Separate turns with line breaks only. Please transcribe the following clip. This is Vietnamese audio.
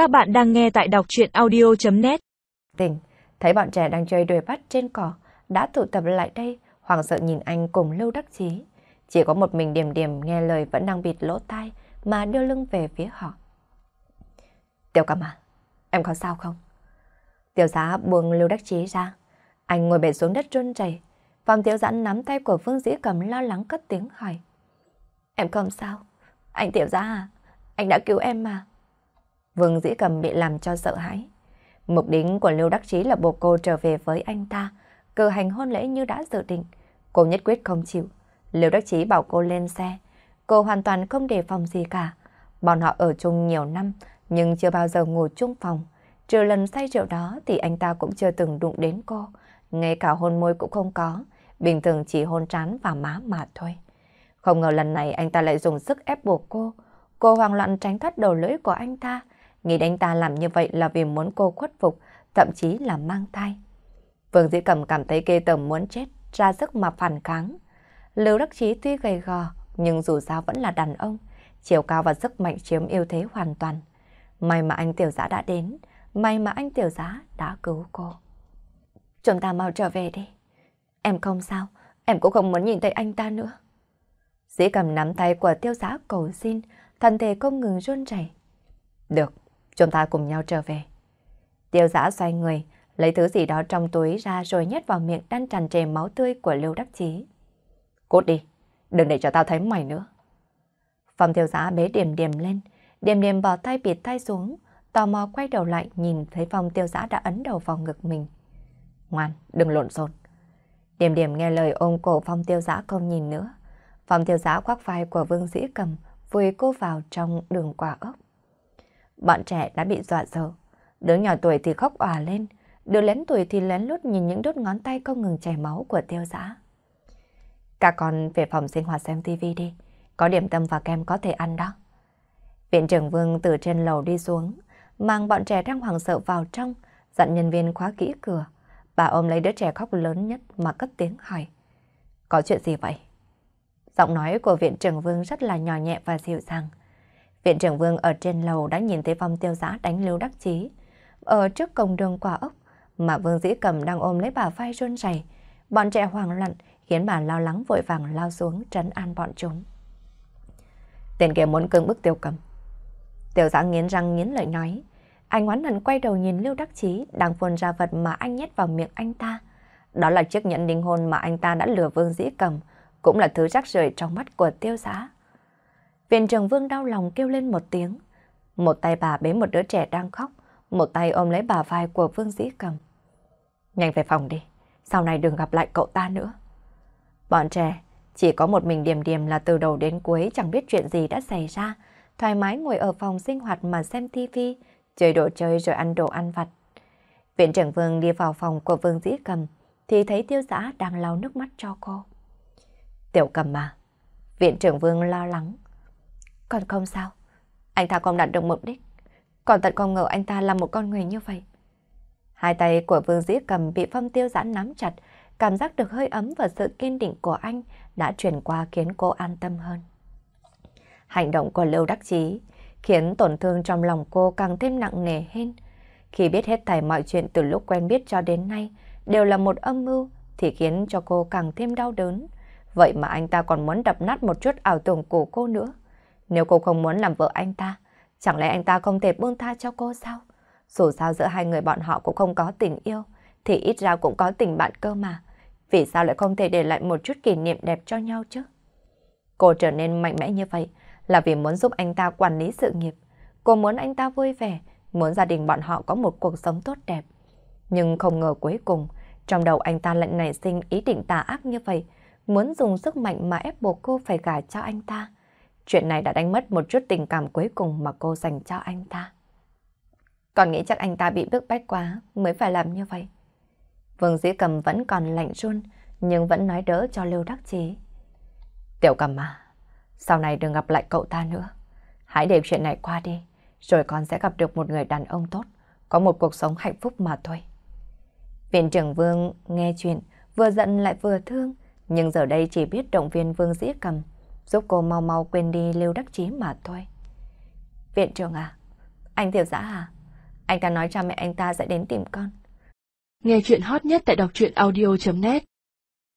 Các bạn đang nghe tại đọc truyện audio.net
Tỉnh, thấy bọn trẻ đang chơi đuổi bắt trên cỏ, đã tụ tập lại đây, hoàng sợ nhìn anh cùng Lưu Đắc Chí. Chỉ có một mình điểm điểm nghe lời vẫn đang bịt lỗ tai mà đưa lưng về phía họ. Tiểu Cẩm à, em có sao không? Tiểu giá buông Lưu Đắc Chí ra. Anh ngồi bệt xuống đất run rẩy. Phòng tiểu giãn nắm tay của Phương Dĩ Cầm lo lắng cất tiếng hỏi. Em không sao. Anh tiểu giá à, anh đã cứu em mà. Vương Dĩ Cầm bị làm cho sợ hãi. Mục đích của Lưu Đắc Chí là buộc cô trở về với anh ta, cử hành hôn lễ như đã dự định. Cô nhất quyết không chịu. Lưu Đắc Chí bảo cô lên xe. Cô hoàn toàn không đề phòng gì cả. Bọn họ ở chung nhiều năm, nhưng chưa bao giờ ngủ chung phòng. Trừ lần say rượu đó thì anh ta cũng chưa từng đụng đến cô. Ngay cả hôn môi cũng không có. Bình thường chỉ hôn trán và má mà thôi. Không ngờ lần này anh ta lại dùng sức ép buộc cô. Cô hoang loạn tránh thoát đầu lưỡi của anh ta. Nghĩ đánh ta làm như vậy là vì muốn cô khuất phục, thậm chí là mang thai. Vương Dĩ Cầm cảm thấy kê tởm muốn chết, ra sức mà phản kháng. Lưu Đắc Chí tuy gầy gò, nhưng dù sao vẫn là đàn ông, chiều cao và sức mạnh chiếm ưu thế hoàn toàn. May mà anh tiểu giá đã đến, may mà anh tiểu giá đã cứu cô. Chúng ta mau trở về đi. Em không sao, em cũng không muốn nhìn thấy anh ta nữa. Dĩ cầm nắm tay của tiêu giá cầu xin, thân thể không ngừng run rẩy. Được, chúng ta cùng nhau trở về. Tiêu giã xoay người, lấy thứ gì đó trong túi ra rồi nhét vào miệng đang tràn trề máu tươi của Lưu Đắc Chí. Cút đi, đừng để cho tao thấy mày nữa. Phòng tiêu giã bế điểm điểm lên, điểm điểm bỏ tay bịt tay xuống, tò mò quay đầu lại nhìn thấy phòng tiêu giã đã ấn đầu vào ngực mình. Ngoan, đừng lộn xộn. Điểm điểm nghe lời ôm cổ phong tiêu giã không nhìn nữa. Phong tiêu giã khoác vai của Vương Dĩ cầm, vùi cô vào trong đường quả ốc. Bọn trẻ đã bị dọa sợ. Đứa nhỏ tuổi thì khóc òa lên, đứa lớn tuổi thì lén lút nhìn những đốt ngón tay không ngừng chảy máu của tiêu giã. Các con về phòng sinh hoạt xem tivi đi, có điểm tâm và kem có thể ăn đó. Viện trưởng Vương từ trên lầu đi xuống, mang bọn trẻ đang hoảng sợ vào trong, dặn nhân viên khóa kỹ cửa. Bà ôm lấy đứa trẻ khóc lớn nhất mà cất tiếng hỏi. Có chuyện gì vậy? Giọng nói của viện trưởng Vương rất là nhỏ nhẹ và dịu dàng. Viện trưởng Vương ở trên lầu đã nhìn thấy phong tiêu giã đánh lưu đắc chí. Ở trước cổng đường quả ốc, mà Vương Dĩ Cầm đang ôm lấy bà vai run rẩy, Bọn trẻ hoảng loạn khiến bà lo lắng vội vàng lao xuống trấn an bọn chúng. Tiền kia muốn cương bức tiêu cầm. Tiêu giã nghiến răng nghiến lợi nói. Anh oán hận quay đầu nhìn Lưu Đắc Chí đang phun ra vật mà anh nhét vào miệng anh ta. Đó là chiếc nhẫn đính hôn mà anh ta đã lừa Vương Dĩ Cầm, cũng là thứ rắc rưởi trong mắt của tiêu giá. Viện trưởng Vương đau lòng kêu lên một tiếng. Một tay bà bế một đứa trẻ đang khóc, một tay ôm lấy bà vai của Vương Dĩ Cầm. Nhanh về phòng đi, sau này đừng gặp lại cậu ta nữa. Bọn trẻ, chỉ có một mình điềm điềm là từ đầu đến cuối chẳng biết chuyện gì đã xảy ra, thoải mái ngồi ở phòng sinh hoạt mà xem tivi, chơi đồ chơi rồi ăn đồ ăn vặt. Viện trưởng Vương đi vào phòng của Vương Dĩ Cầm, thì thấy tiêu giã đang lau nước mắt cho cô. Tiểu Cầm mà, viện trưởng Vương lo lắng. Còn không sao, anh ta không đạt được mục đích. Còn tận không ngờ anh ta là một con người như vậy. Hai tay của Vương Dĩ Cầm bị phong tiêu giãn nắm chặt, cảm giác được hơi ấm và sự kiên định của anh đã truyền qua khiến cô an tâm hơn. Hành động của Lưu Đắc Chí khiến tổn thương trong lòng cô càng thêm nặng nề hơn. Khi biết hết thảy mọi chuyện từ lúc quen biết cho đến nay đều là một âm mưu thì khiến cho cô càng thêm đau đớn. Vậy mà anh ta còn muốn đập nát một chút ảo tưởng của cô nữa. Nếu cô không muốn làm vợ anh ta, chẳng lẽ anh ta không thể buông tha cho cô sao? Dù sao giữa hai người bọn họ cũng không có tình yêu, thì ít ra cũng có tình bạn cơ mà. Vì sao lại không thể để lại một chút kỷ niệm đẹp cho nhau chứ? Cô trở nên mạnh mẽ như vậy là vì muốn giúp anh ta quản lý sự nghiệp. Cô muốn anh ta vui vẻ, muốn gia đình bọn họ có một cuộc sống tốt đẹp. Nhưng không ngờ cuối cùng, trong đầu anh ta lại nảy sinh ý định tà ác như vậy, muốn dùng sức mạnh mà ép buộc cô phải gả cho anh ta. Chuyện này đã đánh mất một chút tình cảm cuối cùng mà cô dành cho anh ta. Còn nghĩ chắc anh ta bị bức bách quá mới phải làm như vậy. Vương Dĩ Cầm vẫn còn lạnh run, nhưng vẫn nói đỡ cho Lưu Đắc Chí. Tiểu Cầm à, sau này đừng gặp lại cậu ta nữa. Hãy để chuyện này qua đi, rồi con sẽ gặp được một người đàn ông tốt, có một cuộc sống hạnh phúc mà thôi. Viện trưởng Vương nghe chuyện, vừa giận lại vừa thương, nhưng giờ đây chỉ biết động viên Vương Dĩ Cầm, giúp cô mau mau quên đi Lưu Đắc Chí mà thôi. Viện trưởng à, Anh tiểu giã à? Anh ta nói cha mẹ anh ta sẽ đến tìm con.
Nghe chuyện hot nhất tại đọc truyện audio.net